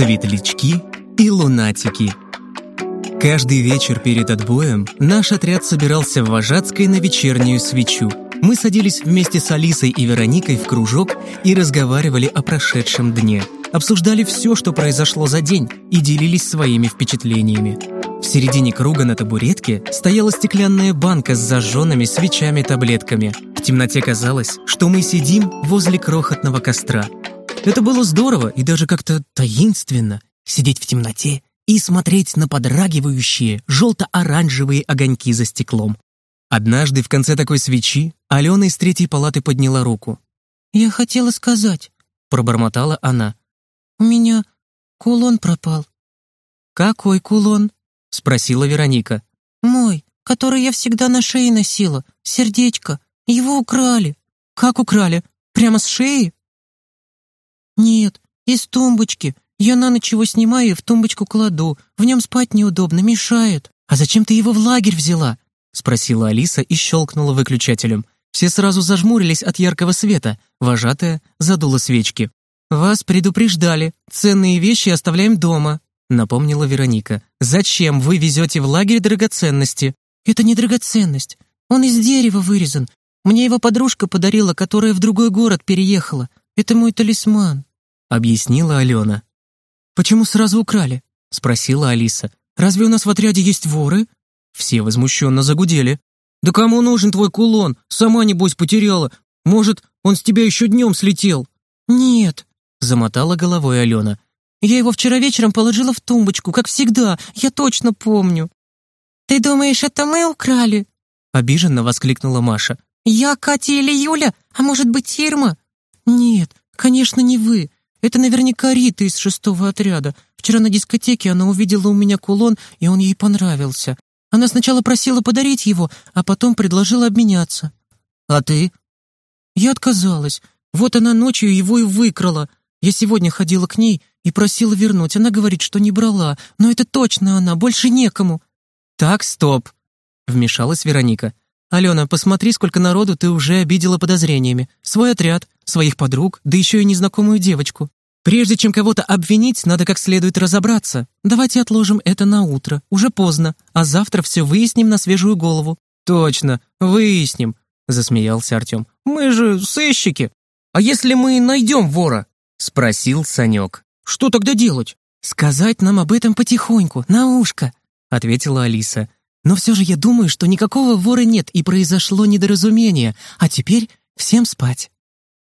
светлячки и лунатики. Каждый вечер перед отбоем наш отряд собирался в Вожатской на вечернюю свечу. Мы садились вместе с Алисой и Вероникой в кружок и разговаривали о прошедшем дне. Обсуждали все, что произошло за день, и делились своими впечатлениями. В середине круга на табуретке стояла стеклянная банка с зажженными свечами-таблетками. В темноте казалось, что мы сидим возле крохотного костра – это было здорово и даже как-то таинственно сидеть в темноте и смотреть на подрагивающие желто-оранжевые огоньки за стеклом. Однажды в конце такой свечи Алена из третьей палаты подняла руку. «Я хотела сказать», — пробормотала она. «У меня кулон пропал». «Какой кулон?» — спросила Вероника. «Мой, который я всегда на шее носила, сердечко. Его украли». «Как украли? Прямо с шеи?» «Нет, из тумбочки. Я на ночь его снимаю и в тумбочку кладу. В нем спать неудобно, мешает». «А зачем ты его в лагерь взяла?» — спросила Алиса и щелкнула выключателем. Все сразу зажмурились от яркого света. Вожатая задула свечки. «Вас предупреждали. Ценные вещи оставляем дома», — напомнила Вероника. «Зачем вы везете в лагерь драгоценности?» «Это не драгоценность. Он из дерева вырезан. Мне его подружка подарила, которая в другой город переехала. Это мой талисман» объяснила Алена. «Почему сразу украли?» — спросила Алиса. «Разве у нас в отряде есть воры?» Все возмущенно загудели. «Да кому нужен твой кулон? Сама, небось, потеряла. Может, он с тебя еще днем слетел?» «Нет», — замотала головой Алена. «Я его вчера вечером положила в тумбочку, как всегда. Я точно помню». «Ты думаешь, это мы украли?» — обиженно воскликнула Маша. «Я, Катя или Юля? А может быть, Ирма?» «Нет, конечно, не вы. Это наверняка Рита из шестого отряда. Вчера на дискотеке она увидела у меня кулон, и он ей понравился. Она сначала просила подарить его, а потом предложила обменяться. А ты? Я отказалась. Вот она ночью его и выкрала. Я сегодня ходила к ней и просила вернуть. Она говорит, что не брала. Но это точно она, больше некому. Так, стоп. Вмешалась Вероника. «Алена, посмотри, сколько народу ты уже обидела подозрениями. Свой отряд, своих подруг, да еще и незнакомую девочку. Прежде чем кого-то обвинить, надо как следует разобраться. Давайте отложим это на утро, уже поздно, а завтра все выясним на свежую голову». «Точно, выясним», — засмеялся Артем. «Мы же сыщики. А если мы найдем вора?» — спросил Санек. «Что тогда делать?» «Сказать нам об этом потихоньку, на ушко», — ответила Алиса. Но все же я думаю, что никакого вора нет и произошло недоразумение, а теперь всем спать».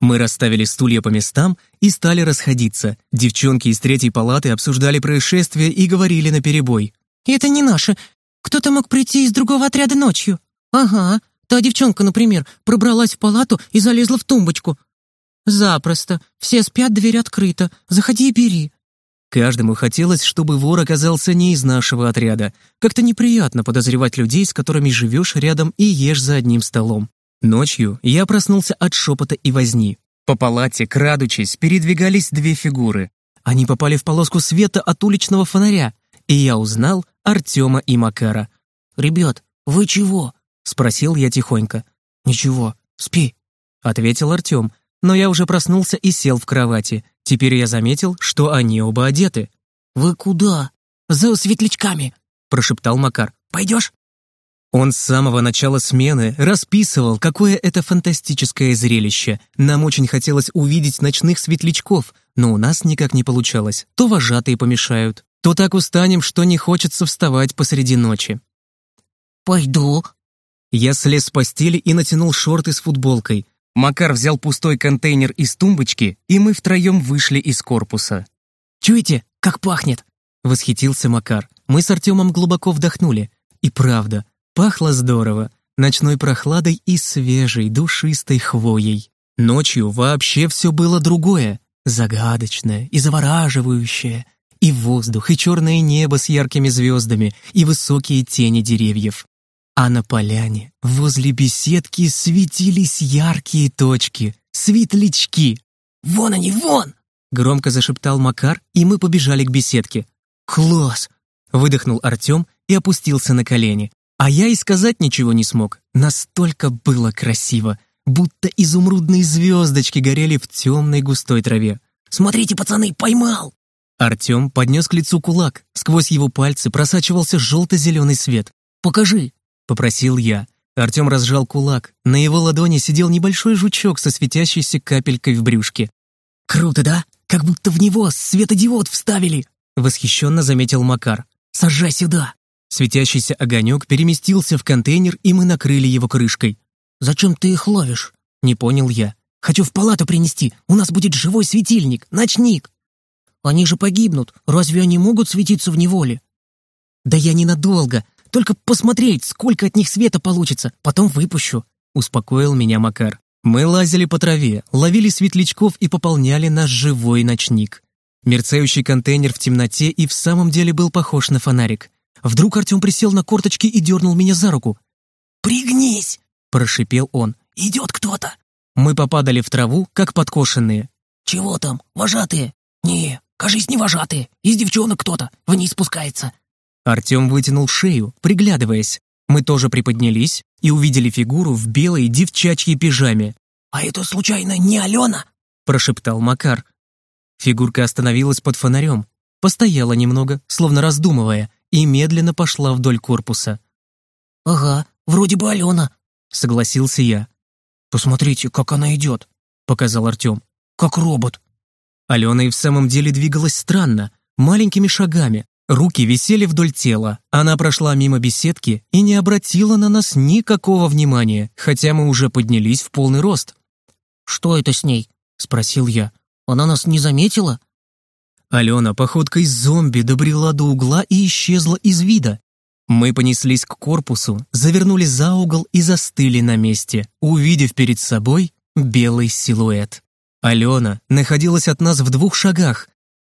Мы расставили стулья по местам и стали расходиться. Девчонки из третьей палаты обсуждали происшествие и говорили наперебой. «Это не наше. Кто-то мог прийти из другого отряда ночью». «Ага, та девчонка, например, пробралась в палату и залезла в тумбочку». «Запросто. Все спят, дверь открыта. Заходи и бери». Каждому хотелось, чтобы вор оказался не из нашего отряда. Как-то неприятно подозревать людей, с которыми живешь рядом и ешь за одним столом. Ночью я проснулся от шепота и возни. По палате, крадучись, передвигались две фигуры. Они попали в полоску света от уличного фонаря, и я узнал Артема и Макара. «Ребят, вы чего?» — спросил я тихонько. «Ничего, спи», — ответил Артем, но я уже проснулся и сел в кровати. Теперь я заметил, что они оба одеты. «Вы куда?» «За светлячками», — прошептал Макар. «Пойдешь?» Он с самого начала смены расписывал, какое это фантастическое зрелище. Нам очень хотелось увидеть ночных светлячков, но у нас никак не получалось. То вожатые помешают, то так устанем, что не хочется вставать посреди ночи. «Пойду». Я слез с постели и натянул шорты с футболкой. Макар взял пустой контейнер из тумбочки, и мы втроем вышли из корпуса. «Чуете, как пахнет?» — восхитился Макар. Мы с Артемом глубоко вдохнули. И правда, пахло здорово. Ночной прохладой и свежей, душистой хвоей. Ночью вообще все было другое. Загадочное и завораживающее. И воздух, и черное небо с яркими звездами, и высокие тени деревьев. А на поляне, возле беседки, светились яркие точки, светлячки. «Вон они, вон!» — громко зашептал Макар, и мы побежали к беседке. «Класс!» — выдохнул Артем и опустился на колени. А я и сказать ничего не смог. Настолько было красиво, будто изумрудные звездочки горели в темной густой траве. «Смотрите, пацаны, поймал!» Артем поднес к лицу кулак. Сквозь его пальцы просачивался желто-зеленый свет. «Покажи!» — попросил я. Артем разжал кулак. На его ладони сидел небольшой жучок со светящейся капелькой в брюшке. «Круто, да? Как будто в него светодиод вставили!» — восхищенно заметил Макар. «Сажай сюда!» Светящийся огонек переместился в контейнер, и мы накрыли его крышкой. «Зачем ты их ловишь?» — не понял я. «Хочу в палату принести. У нас будет живой светильник, ночник». «Они же погибнут. Разве они могут светиться в неволе?» «Да я ненадолго. Только посмотреть, сколько от них света получится. Потом выпущу», — успокоил меня Макар. Мы лазили по траве, ловили светлячков и пополняли наш живой ночник. Мерцающий контейнер в темноте и в самом деле был похож на фонарик. Вдруг Артем присел на корточки и дернул меня за руку. «Пригнись!» – прошипел он. «Идет кто-то!» Мы попадали в траву, как подкошенные. «Чего там? Вожатые?» «Не, кажись, не вожатые. Из девчонок кто-то. Вниз спускается». Артем вытянул шею, приглядываясь. Мы тоже приподнялись и увидели фигуру в белой девчачьей пижаме. «А это, случайно, не Алена?» – прошептал Макар. Фигурка остановилась под фонарем, постояла немного, словно раздумывая, и медленно пошла вдоль корпуса. «Ага, вроде бы Алена», — согласился я. «Посмотрите, как она идет», — показал Артем. «Как робот». Алена и в самом деле двигалась странно, маленькими шагами. Руки висели вдоль тела. Она прошла мимо беседки и не обратила на нас никакого внимания, хотя мы уже поднялись в полный рост. «Что это с ней?» — спросил я. «Она нас не заметила?» Алена походкой зомби добрела до угла и исчезла из вида. Мы понеслись к корпусу, завернули за угол и застыли на месте, увидев перед собой белый силуэт. Алена находилась от нас в двух шагах,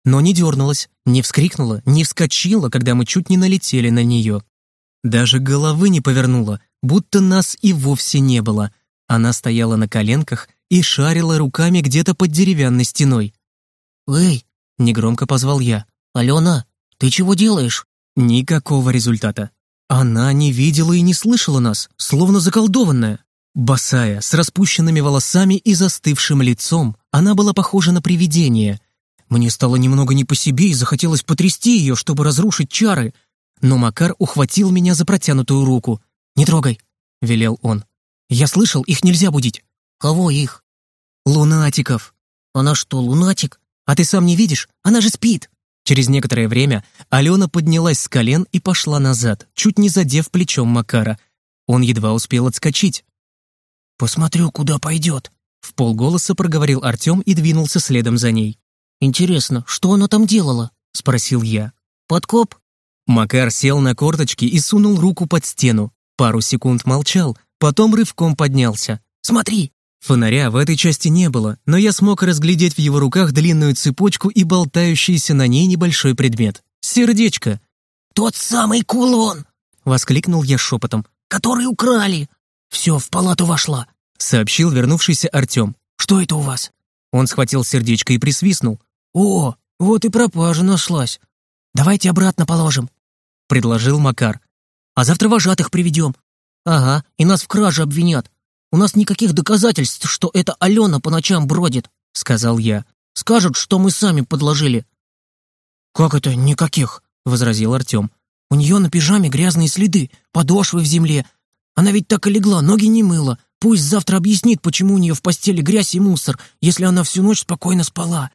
но не дернулась, не вскрикнула, не вскочила, когда мы чуть не налетели на нее. Даже головы не повернула, будто нас и вовсе не было. Она стояла на коленках и шарила руками где-то под деревянной стеной. «Эй, Негромко позвал я. «Алена, ты чего делаешь?» Никакого результата. Она не видела и не слышала нас, словно заколдованная. Босая, с распущенными волосами и застывшим лицом, она была похожа на привидение. Мне стало немного не по себе и захотелось потрясти ее, чтобы разрушить чары. Но Макар ухватил меня за протянутую руку. «Не трогай», — велел он. «Я слышал, их нельзя будить». «Кого их?» «Лунатиков». «Она что, лунатик?» А ты сам не видишь? Она же спит!» Через некоторое время Алена поднялась с колен и пошла назад, чуть не задев плечом Макара. Он едва успел отскочить. «Посмотрю, куда пойдет», — в полголоса проговорил Артем и двинулся следом за ней. «Интересно, что она там делала?» — спросил я. «Подкоп?» Макар сел на корточки и сунул руку под стену. Пару секунд молчал, потом рывком поднялся. «Смотри!» Фонаря в этой части не было, но я смог разглядеть в его руках длинную цепочку и болтающийся на ней небольшой предмет. Сердечко. «Тот самый кулон!» — воскликнул я шепотом. «Который украли! Все, в палату вошла!» — сообщил вернувшийся Артем. «Что это у вас?» Он схватил сердечко и присвистнул. «О, вот и пропажа нашлась. Давайте обратно положим», — предложил Макар. «А завтра вожатых приведем». «Ага, и нас в краже обвинят. У нас никаких доказательств, что это Алена по ночам бродит», — сказал я. «Скажут, что мы сами подложили». «Как это никаких?» — возразил Артем. «У нее на пижаме грязные следы, подошвы в земле. Она ведь так и легла, ноги не мыла. Пусть завтра объяснит, почему у нее в постели грязь и мусор, если она всю ночь спокойно спала».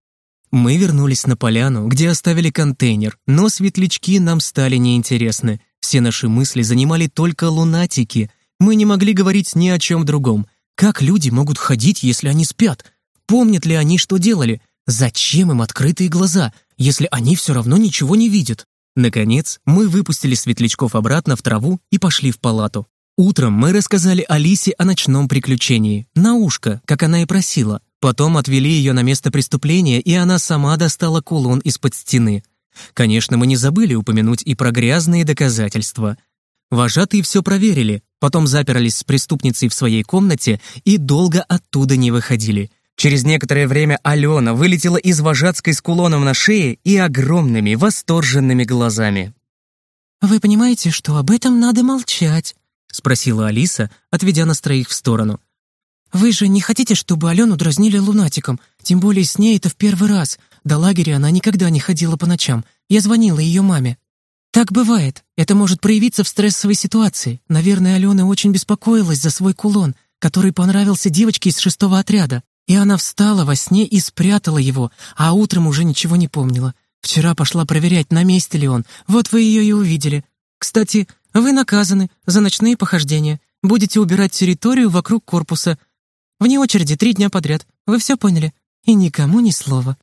Мы вернулись на поляну, где оставили контейнер, но светлячки нам стали неинтересны. Все наши мысли занимали только лунатики — мы не могли говорить ни о чем другом. Как люди могут ходить, если они спят? Помнят ли они, что делали? Зачем им открытые глаза, если они все равно ничего не видят? Наконец, мы выпустили светлячков обратно в траву и пошли в палату. Утром мы рассказали Алисе о ночном приключении, на ушко, как она и просила. Потом отвели ее на место преступления, и она сама достала кулон из-под стены. Конечно, мы не забыли упомянуть и про грязные доказательства. Вожатые все проверили, потом заперлись с преступницей в своей комнате и долго оттуда не выходили. Через некоторое время Алена вылетела из вожатской с кулоном на шее и огромными восторженными глазами. «Вы понимаете, что об этом надо молчать?» — спросила Алиса, отведя нас троих в сторону. «Вы же не хотите, чтобы Алену дразнили лунатиком, Тем более с ней это в первый раз. До лагеря она никогда не ходила по ночам. Я звонила ее маме. Так бывает. Это может проявиться в стрессовой ситуации. Наверное, Алена очень беспокоилась за свой кулон, который понравился девочке из шестого отряда. И она встала во сне и спрятала его, а утром уже ничего не помнила. Вчера пошла проверять, на месте ли он. Вот вы ее и увидели. Кстати, вы наказаны за ночные похождения. Будете убирать территорию вокруг корпуса. Вне очереди три дня подряд. Вы все поняли? И никому ни слова.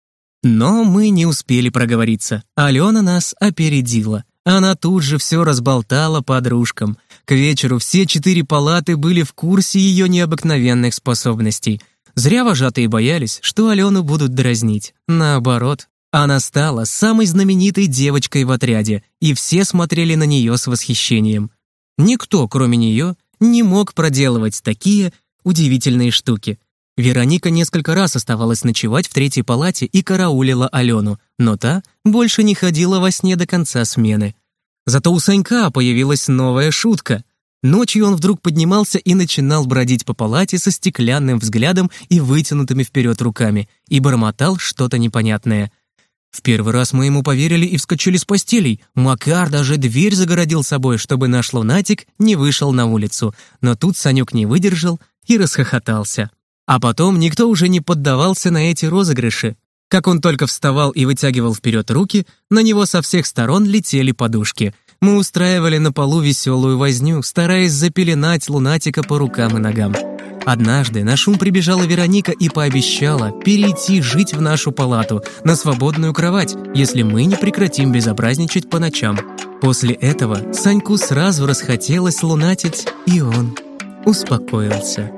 Но мы не успели проговориться. Алена нас опередила. Она тут же все разболтала подружкам. К вечеру все четыре палаты были в курсе ее необыкновенных способностей. Зря вожатые боялись, что Алену будут дразнить. Наоборот, она стала самой знаменитой девочкой в отряде, и все смотрели на нее с восхищением. Никто, кроме нее, не мог проделывать такие удивительные штуки. Вероника несколько раз оставалась ночевать в третьей палате и караулила Алену, но та больше не ходила во сне до конца смены. Зато у Санька появилась новая шутка. Ночью он вдруг поднимался и начинал бродить по палате со стеклянным взглядом и вытянутыми вперед руками, и бормотал что-то непонятное. В первый раз мы ему поверили и вскочили с постелей. Макар даже дверь загородил собой, чтобы наш лунатик не вышел на улицу. Но тут Санек не выдержал и расхохотался. А потом никто уже не поддавался на эти розыгрыши. Как он только вставал и вытягивал вперед руки, на него со всех сторон летели подушки. Мы устраивали на полу веселую возню, стараясь запеленать лунатика по рукам и ногам. Однажды на шум прибежала Вероника и пообещала перейти жить в нашу палату на свободную кровать, если мы не прекратим безобразничать по ночам. После этого Саньку сразу расхотелось лунатить, и он успокоился.